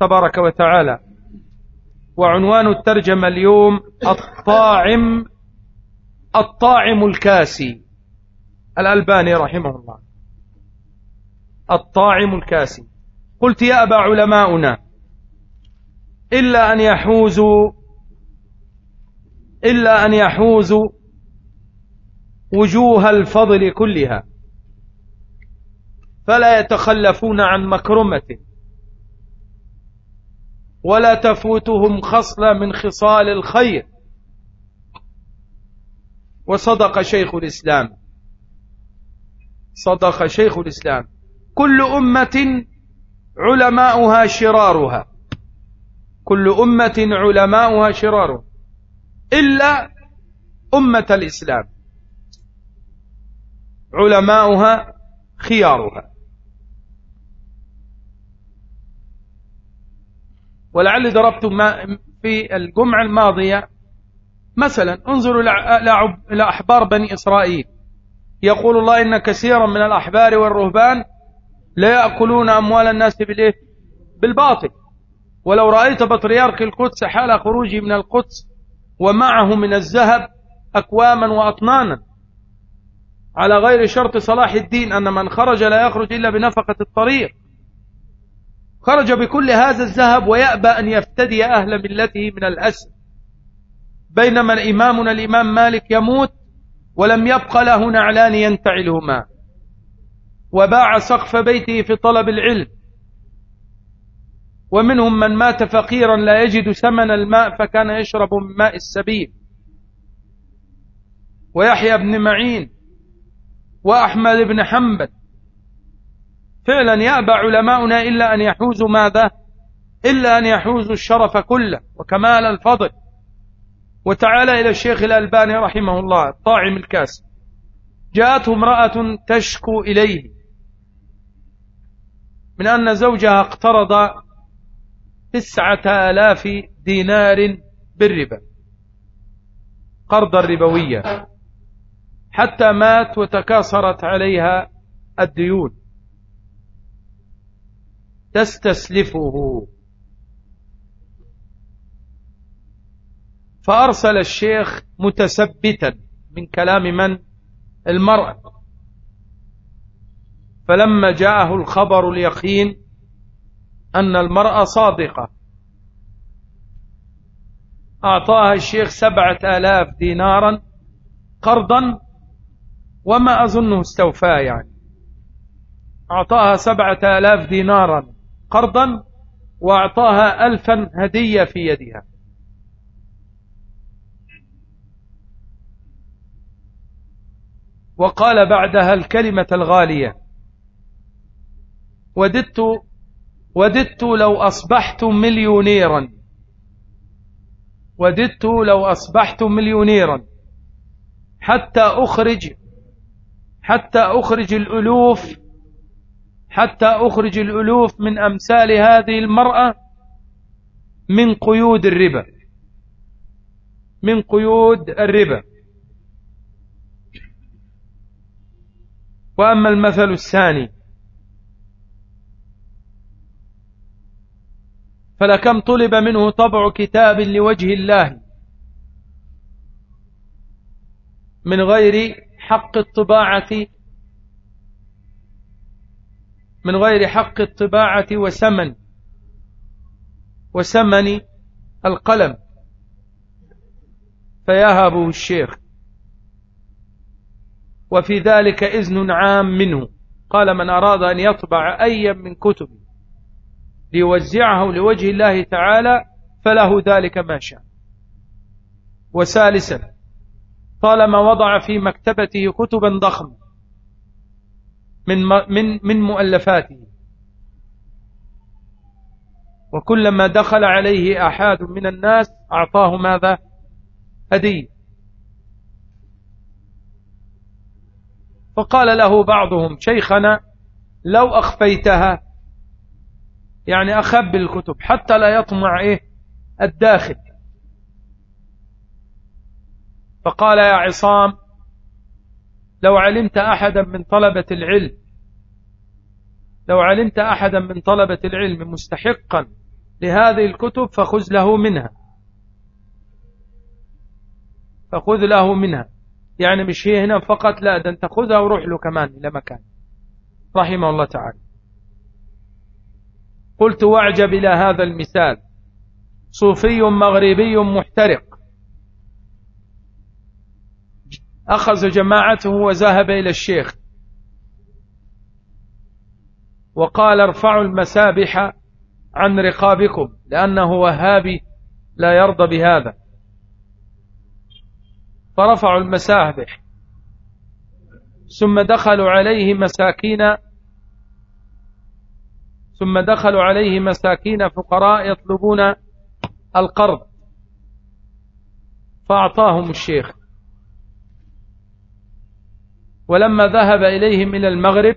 تبارك وتعالى. وعنوان الترجمة اليوم الطاعم الطاعم الكاسي. الألباني رحمه الله. الطاعم الكاسي. قلت يأبى علماؤنا إلا أن يحوزوا إلا أن يحوزوا وجوه الفضل كلها. فلا يتخلفون عن مكرمته ولا تفوتهم خصلة من خصال الخير. وصدق شيخ الإسلام. صدق شيخ الإسلام. كل أمة علماؤها شرارها. كل أمة علماؤها شرارها. إلا أمة الإسلام. علماؤها خيارها. ولعل ضربت في الجمعة الماضية. مثلا انظروا إلى أحبار بني إسرائيل. يقول الله إن كثيرا من الأحبار والرهبان لا يأكلون أموال الناس بالإيه؟ بالباطل. ولو رأيت بطريرك القدس حال خروجه من القدس ومعه من الذهب أكواما وأطنانا. على غير شرط صلاح الدين أن من خرج لا يخرج إلا بنفقة الطريق. خرج بكل هذا الذهب ويأبى أن يفتدي أهل ملته من الأسر. بينما إمامنا الإمام مالك يموت ولم يبق له نعلان ينتعلهما. وباع سقف بيته في طلب العلم. ومنهم من مات فقيرا لا يجد ثمن الماء فكان يشرب من ماء السبيل. ويحيى بن معين وأحمد بن حنبل فعلا يأبى علماؤنا إلا أن يحوزوا ماذا؟ إلا أن يحوزوا الشرف كله وكمال الفضل. وتعالى إلى الشيخ الألباني رحمه الله طاعم الكاس. جاءته امرأة تشكو إليه. من أن زوجها اقترض تسعة آلاف دينار بالربا. قرضا ربويا حتى مات وتكاثرت عليها الديون. تستسلفه. فأرسل الشيخ متثبتا من كلام من؟ المرأة فلما جاءه الخبر اليقين أن المرأة صادقة. أعطاها الشيخ سبعة آلاف دينارا قرضا وما أظنه استوفاه يعني. أعطاها سبعة آلاف دينارا. قرضا وأعطاها ألفا هدية في يدها. وقال بعدها الكلمة الغالية وددت وددت لو أصبحت مليونيرا. وددت لو أصبحت مليونيرا. حتى أخرج حتى أخرج الألوف حتى أخرج الألوف من أمثال هذه المرأة من قيود الربا. من قيود الربا. وأما المثل الثاني. فلكم طلب منه طبع كتاب لوجه الله. من غير حق الطباعة من غير حق الطباعة وسمن وسمن القلم. فيهبه الشيخ. وفي ذلك إذن عام منه. قال من أراد أن يطبع أيا من كتبه ليوزعه لوجه الله تعالى فله ذلك ما شاء. وثالثا طالما وضع في مكتبته كتبا ضخمة من من من مؤلفاته. وكلما دخل عليه أحد من الناس أعطاه ماذا؟ هدية. فقال له بعضهم شيخنا لو أخفيتها يعني أخب الكتب حتى لا يطمع إيه؟ الداخل. فقال يا عصام لو علمت أحدا من طلبة العلم لو علمت أحدا من طلبة العلم مستحقا لهذه الكتب فخذ له منها. فخذ له منها. يعني مش هي هنا فقط لا ده أنت خذها وروح له كمان إلى مكان. رحمه الله تعالى. قلت واعجب إلى هذا المثال. صوفي مغربي محترق. أخذ جماعته وذهب إلى الشيخ. وقال ارفعوا المسابح عن رقابكم لأنه وهابي لا يرضى بهذا. فرفعوا المسابح. ثم دخلوا عليه مساكين ثم دخلوا عليه مساكين فقراء يطلبون القرض. فأعطاهم الشيخ. ولما ذهب إليهم إلى المغرب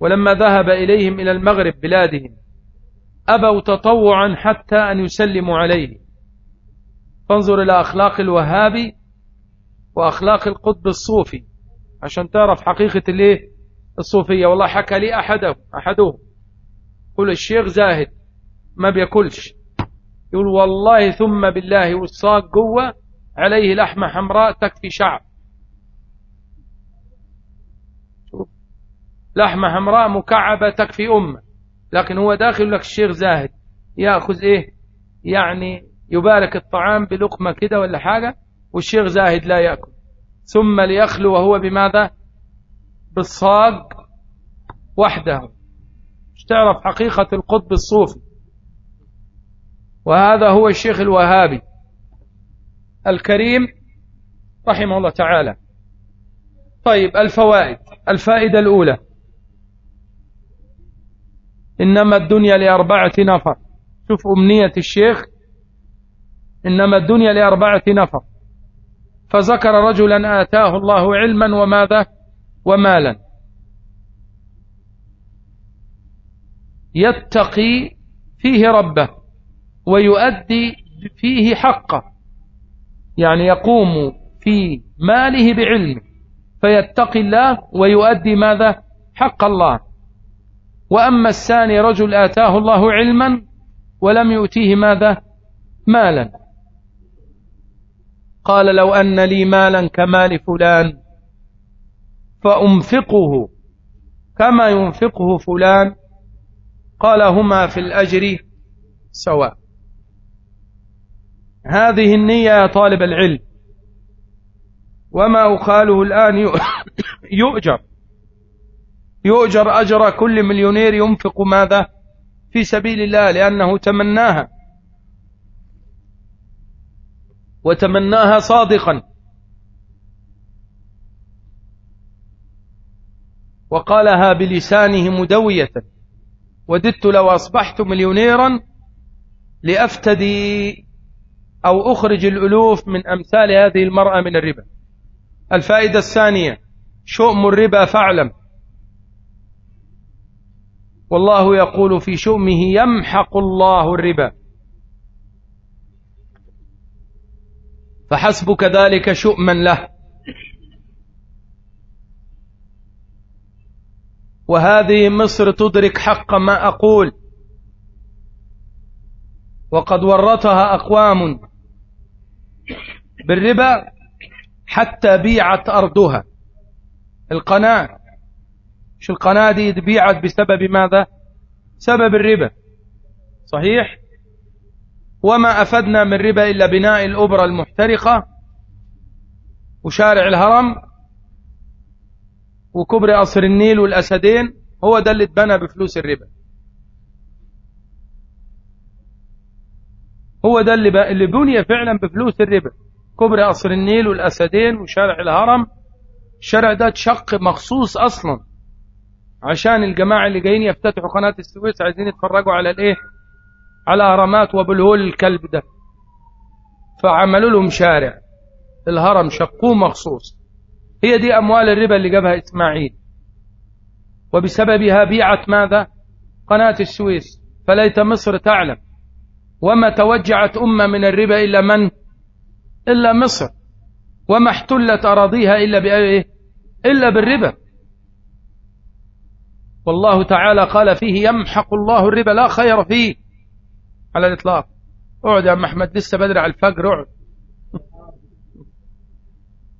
ولما ذهب إليهم إلى المغرب بلادهم أبوا تطوعا حتى أن يسلموا عليه. فانظر إلى أخلاق الوهابي وأخلاق القطب الصوفي. عشان تعرف حقيقة الإيه؟ الصوفية. والله حكى لي أحده أحدهم. قل الشيخ زاهد ما بياكلش. يقول والله ثم بالله والصاق جوه عليه لحمة حمراء تكفي شعب لحمة حمراء مكعبة تكفي أمة لكن هو داخل لك الشيخ زاهد. يأخذ إيه؟ يعني يبارك الطعام بلقمة كده ولا حاجة والشيخ زاهد لا يأكل. ثم ليخلو وهو بماذا؟ بالصاق وحده. مش تعرف حقيقة القطب الصوفي. وهذا هو الشيخ الوهابي. الكريم رحمه الله تعالى. طيب الفوائد. الفائدة الأولى. إنما الدنيا لأربعة نفر. شوف أمنية الشيخ. إنما الدنيا لأربعة نفر. فذكر رجلا آتاه الله علما وماذا؟ ومالا. يتقي فيه ربه ويؤدي فيه حقه. يعني يقوم في ماله بعلمه فيتقي الله ويؤدي ماذا؟ حق الله. وأما الثاني رجل آتاه الله علما ولم يؤتيه ماذا؟ مالا. قال لو أن لي مالا كمال فلان فأنفقه كما ينفقه فلان قال هما في الأجر سواء. هذه النية يا طالب العلم. وما أخاله الآن يؤجر. يؤجر أجر كل مليونير ينفق ماذا؟ في سبيل الله لأنه تمناها. وتمناها صادقا. وقالها بلسانه مدوية. وددت لو أصبحت مليونيرا لأفتدي أو أخرج الألوف من أمثال هذه المرأة من الربا. الفائدة الثانية شؤم الربا فاعلم. والله يقول في شؤمه يمحق الله الربا. فحسبك ذلك شؤما له. وهذه مصر تدرك حق ما أقول. وقد ورطها أقوام. بالربا حتى بيعت أرضها. القناة مش القناة دي؟ بيعت بسبب ماذا؟ سبب الربا. صحيح؟ وما أفدنا من ربا إلا بناء الأبرة المحترقة وشارع الهرم وكبر قصر النيل والأسدين هو ده اللي اتبنى بفلوس الربا. هو ده اللي, اللي بني فعلا بفلوس الربا. كبر قصر النيل والأسدين وشارع الهرم. الشارع ده اتشق مخصوص أصلا. عشان الجماعة اللي جايين يفتتحوا قناة السويس عايزين يتفرجوا على الإيه؟ على أهرامات وبالهول الكلب ده. فعملوا لهم شارع. الهرم شقوه مخصوص. هي دي أموال الربا اللي جابها إسماعيل. وبسببها بيعت ماذا؟ قناة السويس. فليت مصر تعلم. وما توجعت أمة من الربا إلا من إلا مصر وما احتلت أراضيها إلا بأيه إلا بالربا. والله تعالى قال فيه يمحق الله الربا لا خير فيه. على الإطلاق. اقعد يا محمد لسه بدري على الفجر اقعد.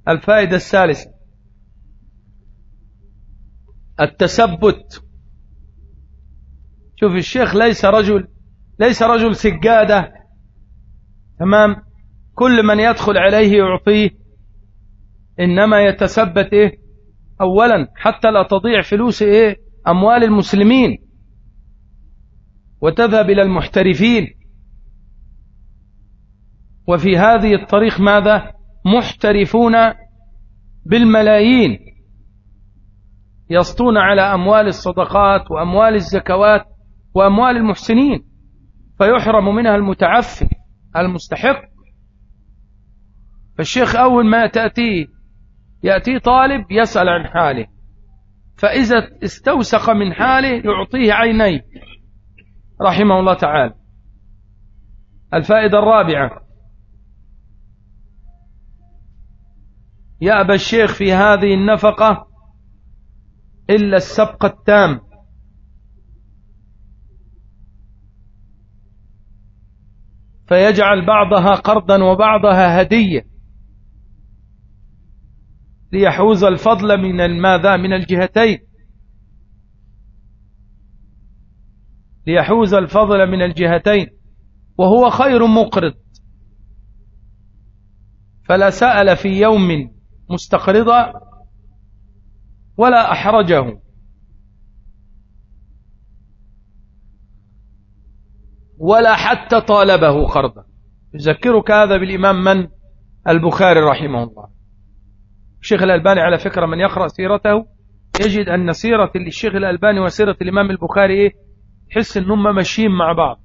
الفائدة الثالثة. التثبت. شوف الشيخ ليس رجل ليس رجل سجادة. تمام؟ كل من يدخل عليه يعطيه. إنما يتثبت إيه؟ أولا حتى لا تضيع فلوس إيه؟ أموال المسلمين. وتذهب إلى المحترفين. وفي هذه الطريق ماذا؟ محترفون بالملايين. يسطون على أموال الصدقات وأموال الزكوات وأموال المحسنين. فيحرم منها المتعفف المستحق. فالشيخ أول ما تأتيه يأتي طالب يسأل عن حاله. فإذا استوسق من حاله يعطيه عينيه رحمه الله تعالى. الفائدة الرابعة. يأبى الشيخ في هذه النفقة إلا السبق التام. فيجعل بعضها قرضا وبعضها هدية. ليحوز الفضل من الماذا من الجهتين. ليحوز الفضل من الجهتين. وهو خير مقرض. فلا سأل في يوم مستقرضا ولا أحرجه. ولا حتى طالبه قرضا. يذكرك هذا بالإمام من؟ البخاري رحمه الله. الشيخ الألباني على فكرة من يقرأ سيرته يجد أن سيرة الشيخ الألباني وسيرة الإمام البخاري إيه؟ تحس أنهم ماشيين مع بعض.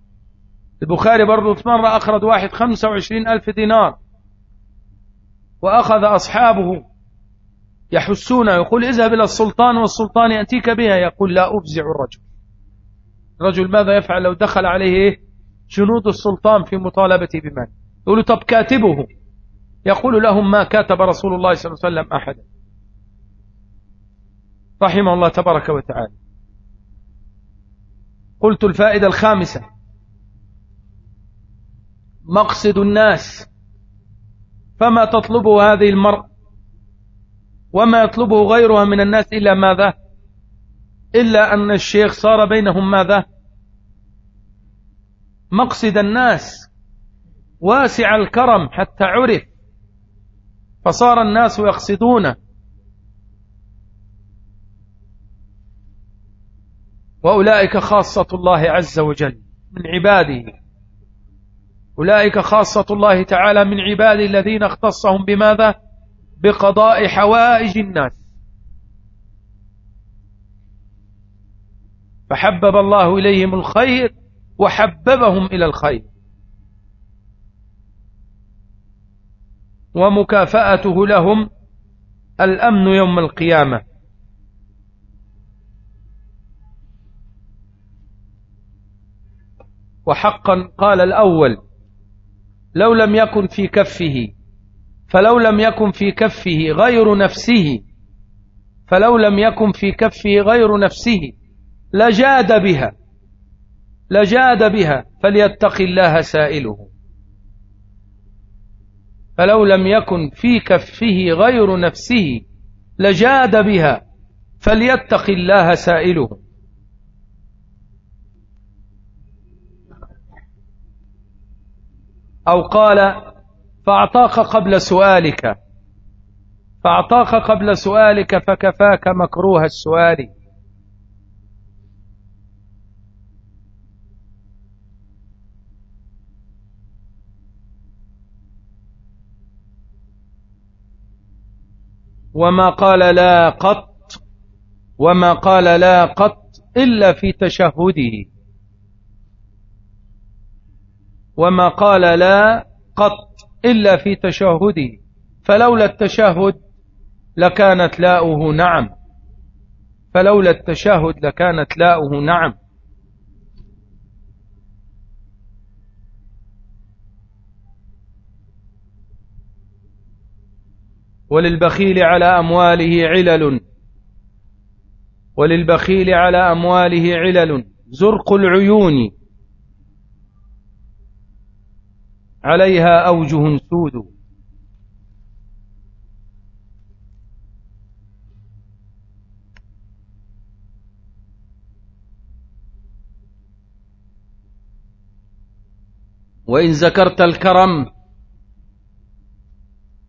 البخاري برضو في مرة أخرج واحد خمسة وعشرين ألف دينار وأخذ أصحابه يحسون يقول اذهب إلى السلطان والسلطان يأتيك بها يقول لا أفزع الرجل. الرجل ماذا يفعل لو دخل عليه إيه؟ جنود السلطان في مطالبته بمال يقول طب كاتبه. يقول لهم ما كاتب رسول الله صلى الله عليه وسلم أحدا رحمه الله تبارك وتعالى. قلت الفائدة الخامسة. مقصد الناس. فما تطلبه هذه المرأة وما يطلبه غيرها من الناس إلا ماذا؟ إلا أن الشيخ صار بينهم ماذا؟ مقصد الناس. واسع الكرم حتى عرف. فصار الناس يقصدونه وأولئك خاصة الله عز وجل من عباده. أولئك خاصة الله تعالى من عباده الذين اختصهم بماذا؟ بقضاء حوائج الناس. فحبب الله إليهم الخير وحببهم إلى الخير. ومكافأته لهم الأمن يوم القيامة. وحقا قال الأول لو لم يكن في كفه فلو لم يكن في كفه غير نفسه فلو لم يكن في كفه غير نفسه لجاد بها لجاد بها فليتق الله سائله. فلو لم يكن في كفه غير نفسه لجاد بها فليتق الله سائله. أو قال فأعطاك قبل سؤالك فأعطاك قبل سؤالك فكفاك مكروه السؤال. وما قال لا قط وما قال لا قط إلا في تشهده. وما قال لا قط إلا في تشهده. فلولا التشهد لكانت لاؤه نعم. فلولا التشهد لكانت لاؤه نعم. وللبخيل على أمواله علل. وللبخيل على أمواله علل. زرق العيون. عليها أوجه سود. وإن ذكرت الكرم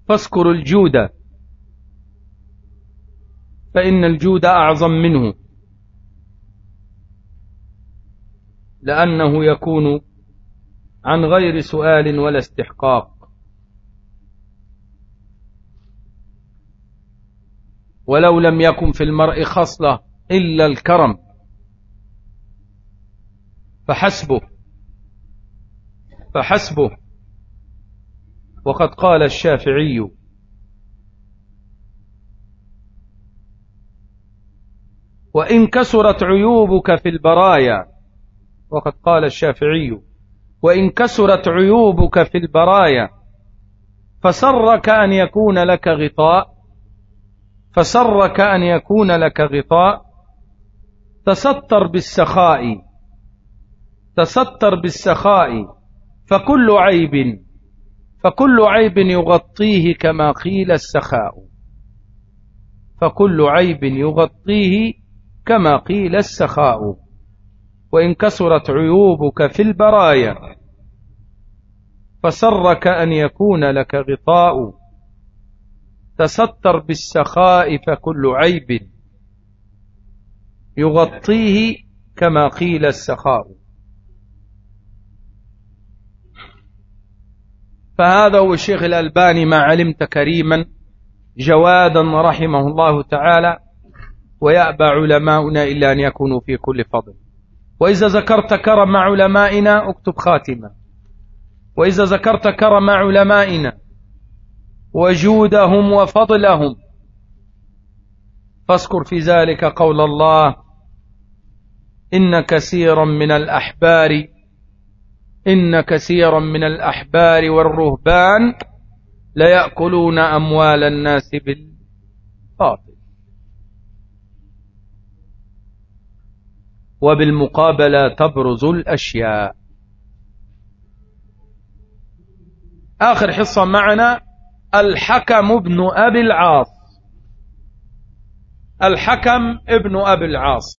فاذكر الجود. فإن الجود أعظم منه. لأنه يكون عن غير سؤال ولا استحقاق. ولو لم يكن في المرء خصلة إلا الكرم. فحسبه. فحسبه. وقد قال الشافعي. وإن كسرت عيوبك في البرايا وقد قال الشافعي. وإن كسرت عيوبك في البرايا فسرك أن يكون لك غطاء. فسرك أن يكون لك غطاء. تستر بالسخاء. تستر بالسخاء. فكل عيب. فكل عيب يغطيه كما قيل السخاء. فكل عيب يغطيه كما قيل السخاء. وإن كسرت عيوبك في البرايا فسرك أن يكون لك غطاء. تستر بالسخاء فكل عيب يغطيه كما قيل السخاء. فهذا هو الشيخ الألباني ما علمت كريما جوادا رحمه الله تعالى ويأبى علماؤنا إلا أن يكونوا في كل فضل. وإذا ذكرت كرم علمائنا اكتب خاتمة. وإذا ذكرت كرم علمائنا وجودهم وفضلهم فاذكر في ذلك قول الله إن كثيرا من الأحبار إن كثيرا من الأحبار والرهبان ليأكلون أموال الناس بالباطل. وبالمقابلة تبرز الأشياء. آخر حصة معنا الحكم ابن أبي العاص. الحكم ابن أبي العاص.